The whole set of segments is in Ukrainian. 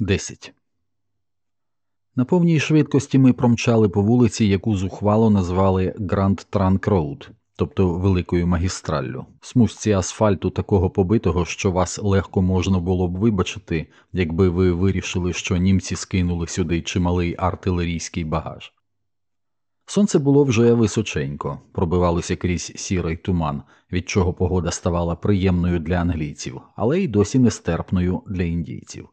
10. На повній швидкості ми промчали по вулиці, яку зухвало назвали Гранд Транк Роуд, тобто великою магістраллю, смужці асфальту такого побитого, що вас легко можна було б вибачити, якби ви вирішили, що німці скинули сюди чималий артилерійський багаж. Сонце було вже височенько, пробивалося крізь сірий туман, від чого погода ставала приємною для англійців, але й досі нестерпною для індійців.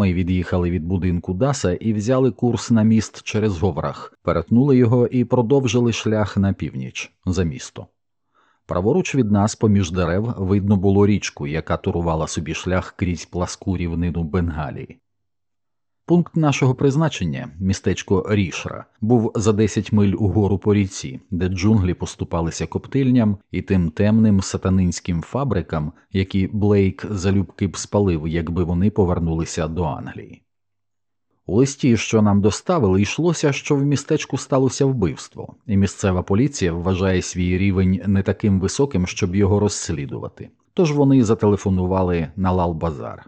Ми від'їхали від будинку Даса і взяли курс на міст через Говрах, перетнули його і продовжили шлях на північ за місто. Праворуч від нас, поміж дерев, видно було річку, яка турувала собі шлях крізь пласку рівнину Бенгалії. Пункт нашого призначення, містечко Рішра, був за 10 миль угору по ріці, де джунглі поступалися коптильням і тим темним сатанинським фабрикам, які Блейк залюбки б спалив, якби вони повернулися до Англії. У листі, що нам доставили, йшлося, що в містечку сталося вбивство, і місцева поліція вважає свій рівень не таким високим, щоб його розслідувати. Тож вони зателефонували на Лал-Базар.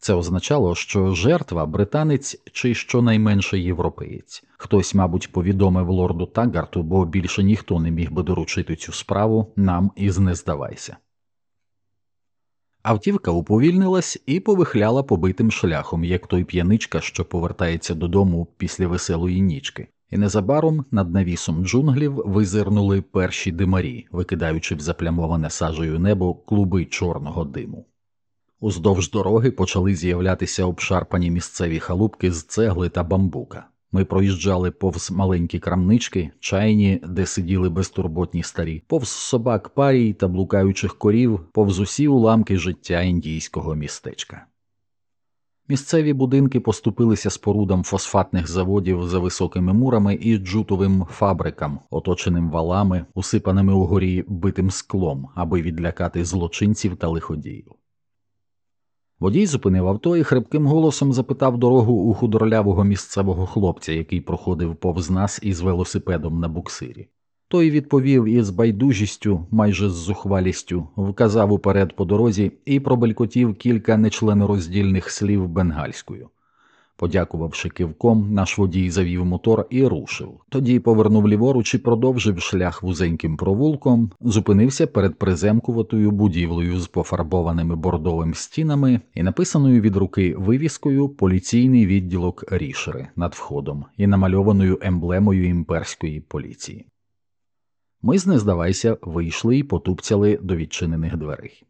Це означало, що жертва британець чи щонайменше європеєць. Хтось, мабуть, повідомив лорду Таггарту, бо більше ніхто не міг би доручити цю справу нам із не здавайся. Автівка уповільнилась і повихляла побитим шляхом, як той п'яничка, що повертається додому після веселої нічки, і незабаром над навісом джунглів визирнули перші димарі, викидаючи в заплямоване сажею небо клуби чорного диму. Уздовж дороги почали з'являтися обшарпані місцеві халупки з цегли та бамбука. Ми проїжджали повз маленькі крамнички, чайні, де сиділи безтурботні старі, повз собак парій та блукаючих корів, повз усі уламки життя індійського містечка. Місцеві будинки поступилися спорудам фосфатних заводів за високими мурами і джутовим фабрикам, оточеним валами, усипаними угорі битим склом, аби відлякати злочинців та лиходіїв. Водій зупинив авто і хрипким голосом запитав дорогу у худорлявого місцевого хлопця, який проходив повз нас із велосипедом на буксирі. Той відповів із байдужістю, майже з зухвалістю, вказав уперед по дорозі і пробелькотів кілька нечленороздільних слів бенгальською. Подякувавши кивком, наш водій завів мотор і рушив. Тоді повернув ліворуч і продовжив шлях вузеньким провулком, зупинився перед приземкуватою будівлею з пофарбованими бордовим стінами і написаною від руки вивіскою поліційний відділок рішери над входом і намальованою емблемою імперської поліції. Ми, не здавайся, вийшли і потупцяли до відчинених дверей.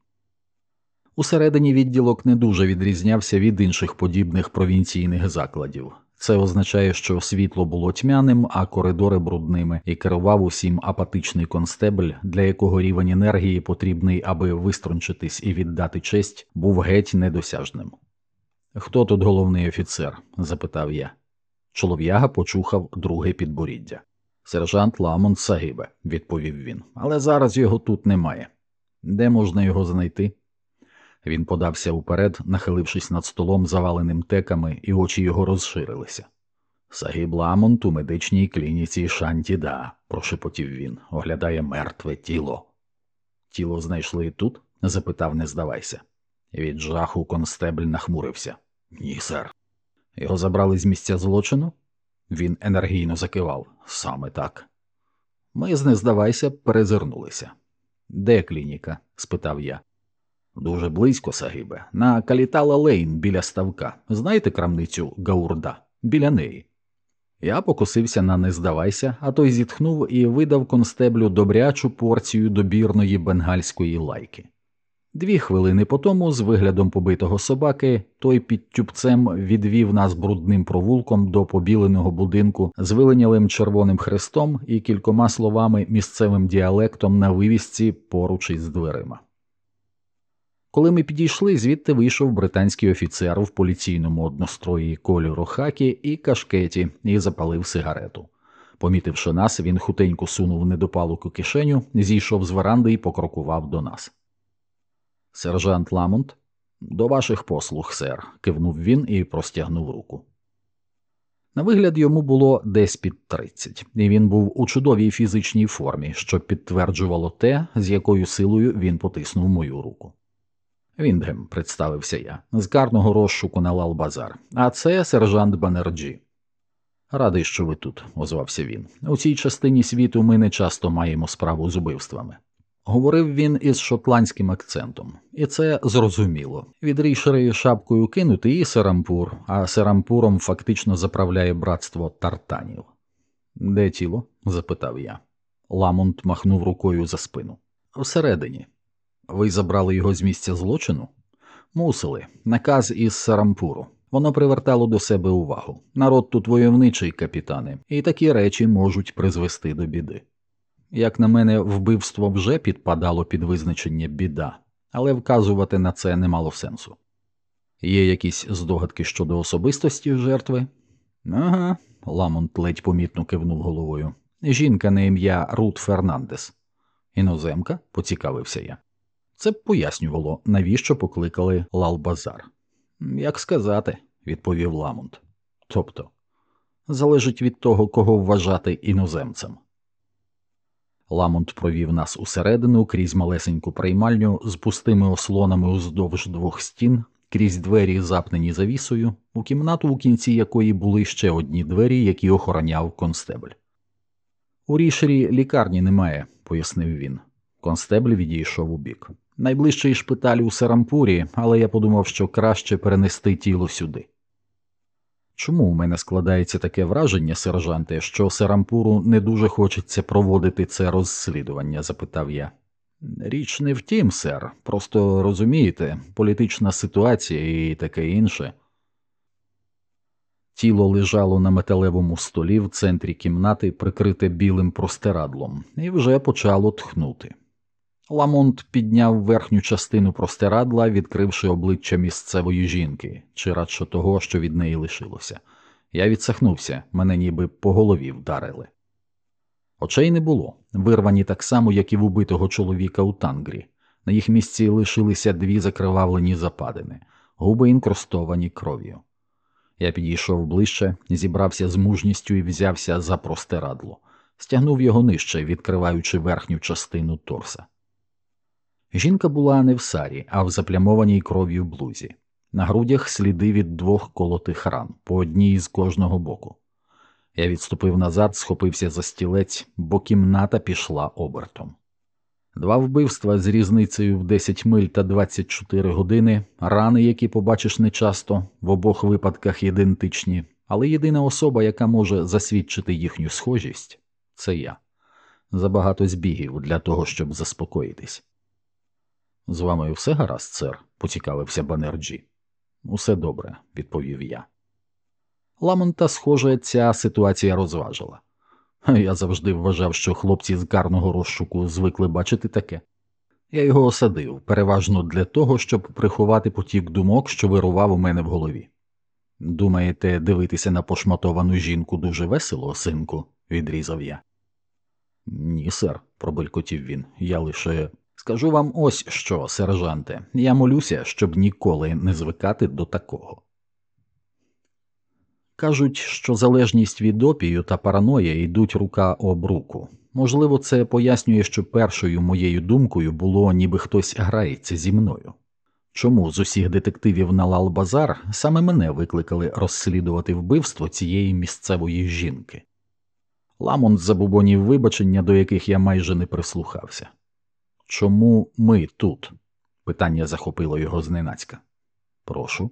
Усередині відділок не дуже відрізнявся від інших подібних провінційних закладів. Це означає, що світло було тьмяним, а коридори брудними, і керував усім апатичний констебль, для якого рівень енергії потрібний, аби виструнчитись і віддати честь, був геть недосяжним. Хто тут головний офіцер? запитав я. Чолов'яга почухав друге підборіддя. Сержант Ламонт, сагибе, відповів він, але зараз його тут немає. Де можна його знайти? Він подався уперед, нахилившись над столом, заваленим теками, і очі його розширилися. Сагіб Ламонт у медичній клініці Шантіда, прошепотів він, оглядає мертве тіло. Тіло знайшли тут? запитав, не здавайся. Від жаху констебль нахмурився. Ні, сер. Його забрали з місця злочину? Він енергійно закивав. Саме так. Ми, з не здавайся, перезирнулися. Де клініка? спитав я. Дуже близько, Сагибе, на Калітала Лейн біля ставка. Знаєте крамницю Гаурда? Біля неї. Я покосився на не здавайся, а той зітхнув і видав констеблю добрячу порцію добірної бенгальської лайки. Дві хвилини по тому, з виглядом побитого собаки, той під тюбцем відвів нас брудним провулком до побіленого будинку з виленялим червоним хрестом і кількома словами місцевим діалектом на вивісці поруч із дверима. Коли ми підійшли, звідти вийшов британський офіцер в поліційному однострої кольору хакі і кашкеті і запалив сигарету. Помітивши нас, він хутенько сунув недопалок кишеню, зійшов з веранди і покрокував до нас. Сержант Ламонт, до ваших послуг, сер, кивнув він і простягнув руку. На вигляд йому було десь під тридцять, і він був у чудовій фізичній формі, що підтверджувало те, з якою силою він потиснув мою руку. Віндгем, представився я, з карного розшуку на Лал-Базар, а це сержант Банерджі. Радий, що ви тут, озвався він. У цій частині світу ми не часто маємо справу з убивствами. Говорив він із шотландським акцентом, і це зрозуміло. Від Рішри шапкою кинути і Серампур, а Серампуром фактично заправляє братство тартанів. Де тіло? запитав я. Ламонт махнув рукою за спину. Всередині. Ви забрали його з місця злочину? Мусили. Наказ із Сарампуру. Воно привертало до себе увагу. Народ тут войовничий, капітане, і такі речі можуть призвести до біди. Як на мене, вбивство вже підпадало під визначення біда, але вказувати на це не мало сенсу. Є якісь здогадки щодо особистості жертви? Ага, Ламонт ледь помітно кивнув головою. Жінка на ім'я Рут Фернандес. Іноземка, поцікавився я. Це б пояснювало, навіщо покликали Лалбазар. Як сказати, відповів Ламонт. Тобто, залежить від того, кого вважати іноземцем. Ламонт провів нас усередину крізь малесеньку приймальню з пустими ослонами уздовж двох стін, крізь двері, запнені завісою, у кімнату, у кінці якої були ще одні двері, які охороняв констебль. У рішері лікарні немає, пояснив він. Констебль відійшов у бік. Найближчий шпиталь у Сарампурі, але я подумав, що краще перенести тіло сюди. Чому у мене складається таке враження, сержанте, що Серампуру не дуже хочеться проводити це розслідування? запитав я. Річ не в тім, сер, просто розумієте, політична ситуація і таке інше. Тіло лежало на металевому столі в центрі кімнати, прикрите білим простирадлом, і вже почало тхнути. Ламонт підняв верхню частину простирадла, відкривши обличчя місцевої жінки, чи радше того, що від неї лишилося. Я відсахнувся, мене ніби по голові вдарили. Очей не було, вирвані так само, як і в убитого чоловіка у тангрі. На їх місці лишилися дві закривавлені западини, губи інкрустовані кров'ю. Я підійшов ближче, зібрався з мужністю і взявся за простирадло, стягнув його нижче, відкриваючи верхню частину торса. Жінка була не в сарі, а в заплямованій кров'ю блузі. На грудях сліди від двох колотих ран, по одній з кожного боку. Я відступив назад, схопився за стілець, бо кімната пішла обертом. Два вбивства з різницею в 10 миль та 24 години, рани, які побачиш нечасто, в обох випадках ідентичні, але єдина особа, яка може засвідчити їхню схожість, це я. Забагато збігів для того, щоб заспокоїтись. З вами все гаразд, сер? поцікавився Банерджі. Усе добре, відповів я. Ламонта, схоже, ця ситуація розважила. Я завжди вважав, що хлопці з карного розшуку звикли бачити таке. Я його осадив, переважно для того, щоб приховати потік думок, що вирував у мене в голові. Думаєте, дивитися на пошматовану жінку дуже весело, синку? відрізав я. Ні, сер, пробелькотів він. Я лише Скажу вам ось що, сержанте, я молюся, щоб ніколи не звикати до такого. Кажуть, що залежність від опію та параноя йдуть рука об руку. Можливо, це пояснює, що першою моєю думкою було, ніби хтось грається зі мною. Чому з усіх детективів на Лал-Базар саме мене викликали розслідувати вбивство цієї місцевої жінки? Ламонт забубонів вибачення, до яких я майже не прислухався. Чому ми тут? Питання захопило його зненацька. Прошу.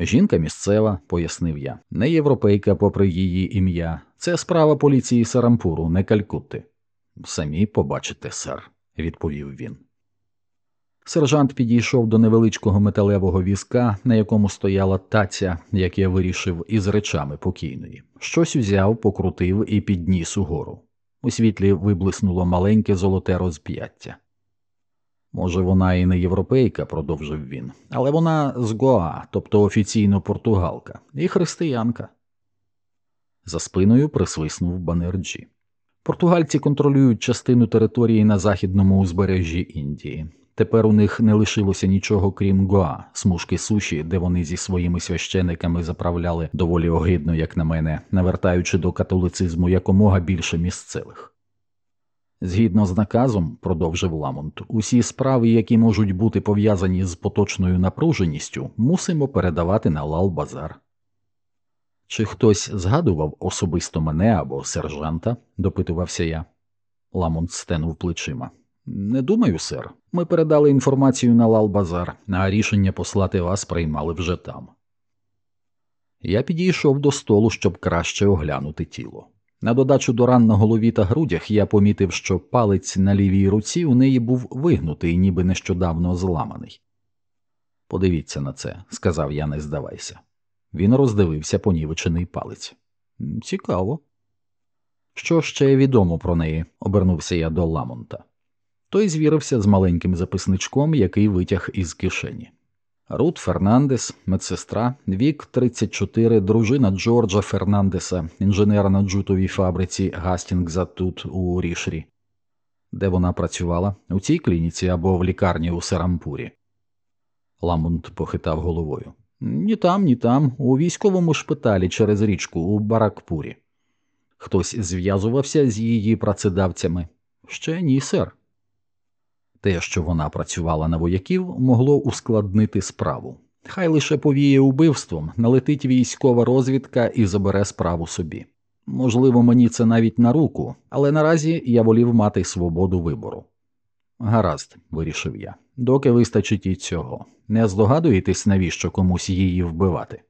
Жінка місцева, пояснив я, не європейка, попри її ім'я. Це справа поліції Сарампуру, не Калькутти. Самі побачите, сер, відповів він. Сержант підійшов до невеличкого металевого візка, на якому стояла таця, як я вирішив, із речами покійної. Щось узяв, покрутив і підніс угору. У світлі виблиснуло маленьке золоте розп'яття. Може, вона і не європейка, продовжив він, але вона з Гоа, тобто офіційно португалка, і християнка. За спиною присвиснув Банерджі. Португальці контролюють частину території на західному узбережжі Індії. Тепер у них не лишилося нічого крім Гоа, смужки суші, де вони зі своїми священиками заправляли доволі огидно, як на мене, навертаючи до католицизму якомога більше місцевих. Згідно з наказом, продовжив Ламонт, усі справи, які можуть бути пов'язані з поточною напруженістю, мусимо передавати на Лал-Базар. Чи хтось згадував особисто мене або сержанта? допитувався я. Ламонт стенув плечима. Не думаю, сер. Ми передали інформацію на Лал-Базар, а рішення послати вас приймали вже там. Я підійшов до столу, щоб краще оглянути тіло. На додачу до ран на голові та грудях я помітив, що палець на лівій руці у неї був вигнутий, ніби нещодавно зламаний. Подивіться на це, сказав я, не здавайся. Він роздивився понівечений палець. Цікаво. Що ще відомо про неї? обернувся я до Ламонта. Той звірився з маленьким записничком, який витяг із кишені. Рут Фернандес, медсестра, вік 34, дружина Джорджа Фернандеса, інженера на джутовій фабриці Гастінгза тут у Рішрі. Де вона працювала? У цій клініці або в лікарні у Серампурі. Ламонт похитав головою. Ні там, ні там, у військовому шпиталі через річку у Баракпурі. Хтось зв'язувався з її працедавцями? Ще ні, сер. Те, що вона працювала на вояків, могло ускладнити справу. Хай лише повіє убивством, налетить військова розвідка і забере справу собі. Можливо, мені це навіть на руку, але наразі я волів мати свободу вибору. Гаразд, вирішив я, доки вистачить і цього. Не здогадуєтесь, навіщо комусь її вбивати?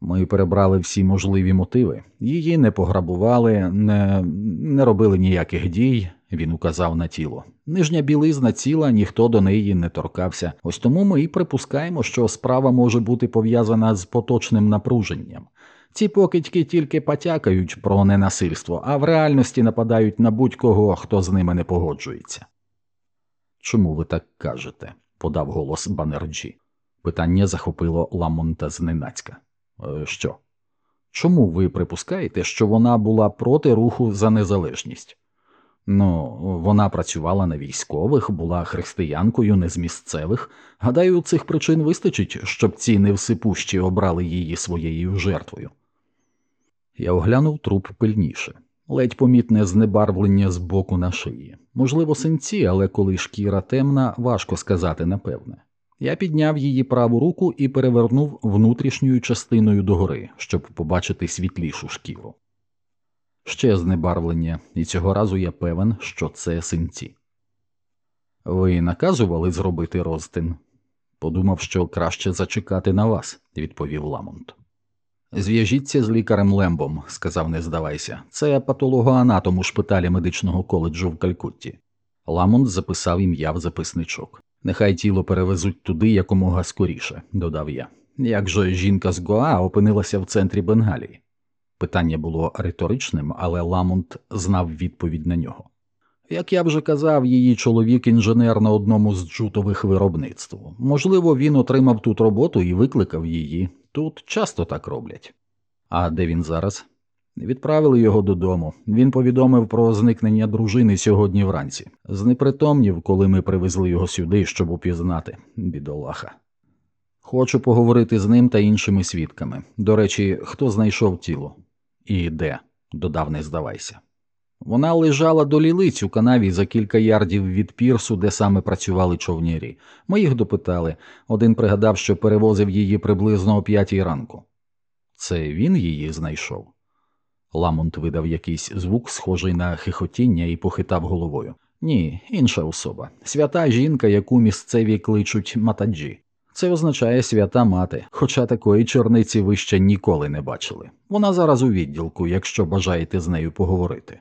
Ми перебрали всі можливі мотиви, її не пограбували, не, не робили ніяких дій, він указав на тіло. Нижня білизна ціла, ніхто до неї не торкався. Ось тому ми і припускаємо, що справа може бути пов'язана з поточним напруженням. Ці покидьки тільки потякають про ненасильство, а в реальності нападають на будь-кого, хто з ними не погоджується. Чому ви так кажете? подав голос Банерджі. Питання захопило Ламонта зненацька. «Е, Що? Чому ви припускаєте, що вона була проти руху за незалежність? Ну, вона працювала на військових, була християнкою не з місцевих. Гадаю, цих причин вистачить, щоб ці невсипущі обрали її своєю жертвою. Я оглянув труп пильніше, ледь помітне знебарвлення з боку на шиї. Можливо, синці, але коли шкіра темна, важко сказати напевне. Я підняв її праву руку і перевернув внутрішньою частиною догори, щоб побачити світлішу шкіру. Ще знебарвлення, і цього разу я певен, що це синці. Ви наказували зробити розтин? Подумав, що краще зачекати на вас, відповів Ламонт. Зв'яжіться з лікарем Лембом, сказав я, не здаючись. Це патологоанатом у шпиталі медичного коледжу в Калькутті. Ламонт записав ім'я в записничок. Нехай тіло перевезуть туди якомога скоріше, додав я. Як же жінка з Гоа опинилася в центрі Бенгалії? Питання було риторичним, але Ламонт знав відповідь на нього. Як я вже казав, її чоловік інженер на одному з джутових виробництв. Можливо, він отримав тут роботу і викликав її. Тут часто так роблять. А де він зараз? Відправили його додому. Він повідомив про зникнення дружини сьогодні вранці. Знепритомнів, коли ми привезли його сюди, щоб упізнати, бідолаха. Хочу поговорити з ним та іншими свідками. До речі, хто знайшов тіло? І де? додав, не здавайся. Вона лежала до лілиць у канаві за кілька ярдів від пірсу, де саме працювали човнярі. Ми їх допитали. Один пригадав, що перевозив її приблизно о п'ятій ранку. Це він її знайшов. Ламонт видав якийсь звук, схожий на хихотіння, і похитав головою. Ні, інша особа. Свята жінка, яку місцеві кличуть матаджі. Це означає свята мати, хоча такої чорниці ви ще ніколи не бачили. Вона зараз у відділку, якщо бажаєте з нею поговорити.